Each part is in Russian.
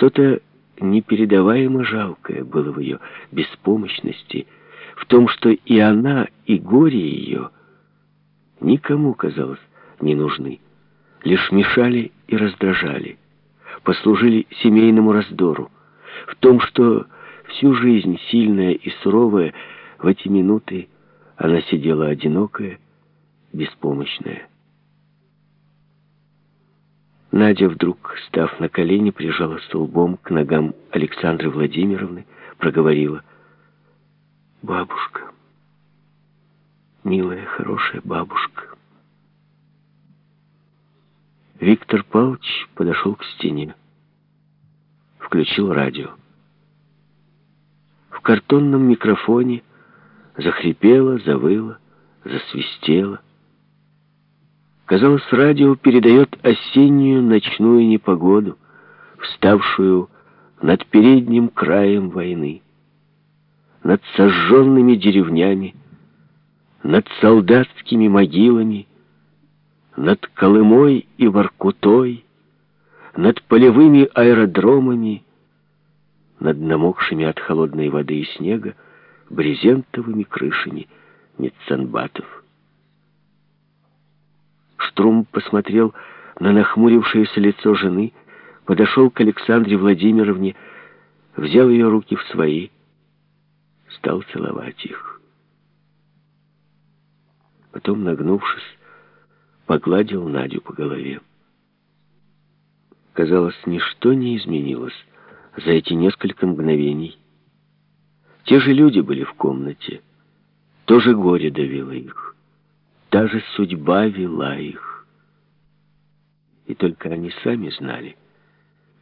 Что-то непередаваемо жалкое было в ее беспомощности, в том, что и она, и горе ее никому, казалось, не нужны, лишь мешали и раздражали, послужили семейному раздору, в том, что всю жизнь, сильная и суровая, в эти минуты она сидела одинокая, беспомощная. Надя вдруг, став на колени, прижалась лбом к ногам Александры Владимировны, проговорила. «Бабушка, милая, хорошая бабушка». Виктор Павлович подошел к стене, включил радио. В картонном микрофоне захрипело, завыло, засвистело. Казалось, радио передает осеннюю ночную непогоду, вставшую над передним краем войны, над сожженными деревнями, над солдатскими могилами, над Колымой и Воркутой, над полевыми аэродромами, над намокшими от холодной воды и снега брезентовыми крышами медсанбатов. Штрум посмотрел на нахмурившееся лицо жены, подошел к Александре Владимировне, взял ее руки в свои, стал целовать их. Потом, нагнувшись, погладил Надю по голове. Казалось, ничто не изменилось за эти несколько мгновений. Те же люди были в комнате, то же горе давило их. Даже судьба вела их. И только они сами знали,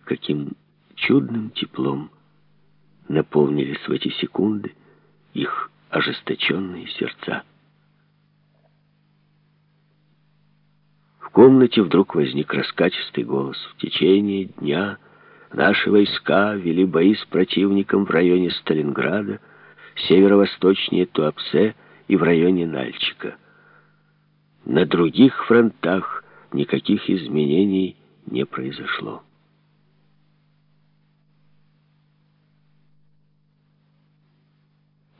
каким чудным теплом наполнились в эти секунды их ожесточенные сердца. В комнате вдруг возник раскачистый голос. В течение дня наши войска вели бои с противником в районе Сталинграда, северо-восточнее Туапсе и в районе Нальчика. На других фронтах никаких изменений не произошло.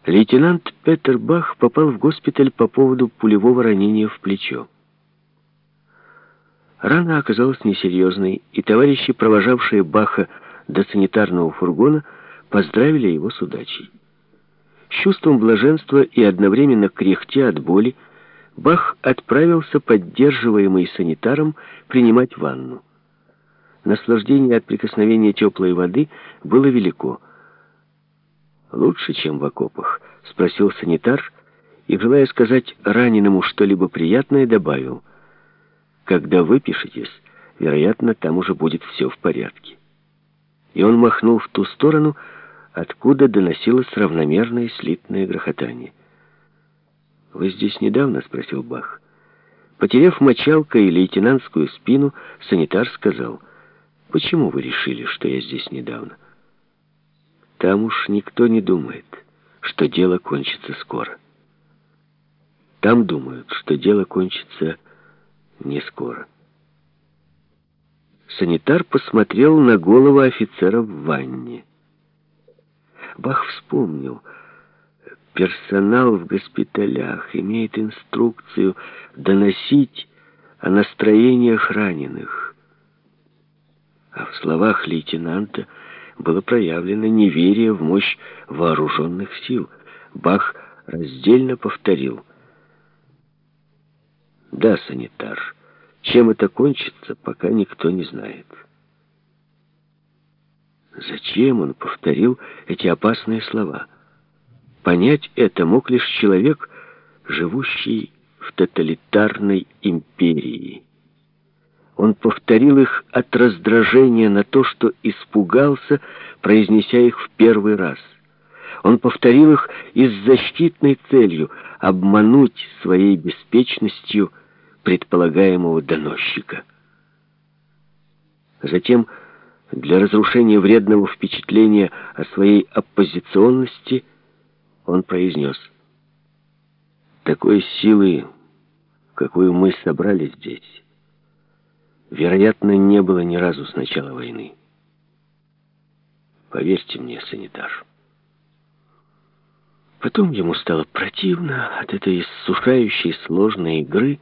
Лейтенант Петер Бах попал в госпиталь по поводу пулевого ранения в плечо. Рана оказалась несерьезной, и товарищи, провожавшие Баха до санитарного фургона, поздравили его с удачей. С чувством блаженства и одновременно кряхтя от боли, Бах отправился, поддерживаемый санитаром, принимать ванну. Наслаждение от прикосновения теплой воды было велико. «Лучше, чем в окопах?» — спросил санитар, и, желая сказать раненому что-либо приятное, добавил. «Когда выпишетесь, вероятно, там уже будет все в порядке». И он махнул в ту сторону, откуда доносилось равномерное слитное грохотание. «Вы здесь недавно?» — спросил Бах. Потеряв мочалкой и лейтенантскую спину, санитар сказал, «Почему вы решили, что я здесь недавно?» «Там уж никто не думает, что дело кончится скоро. Там думают, что дело кончится не скоро». Санитар посмотрел на голову офицера в ванне. Бах вспомнил — Персонал в госпиталях имеет инструкцию доносить о настроениях раненых. А в словах лейтенанта было проявлено неверие в мощь вооруженных сил. Бах раздельно повторил. «Да, санитар, чем это кончится, пока никто не знает». Зачем он повторил эти опасные слова? Понять это мог лишь человек, живущий в тоталитарной империи. Он повторил их от раздражения на то, что испугался, произнеся их в первый раз. Он повторил их и с защитной целью обмануть своей беспечностью предполагаемого доносчика. Затем, для разрушения вредного впечатления о своей оппозиционности, он произнес, «Такой силы, какую мы собрали здесь, вероятно, не было ни разу с начала войны. Поверьте мне, санитар. Потом ему стало противно от этой иссушающей сложной игры,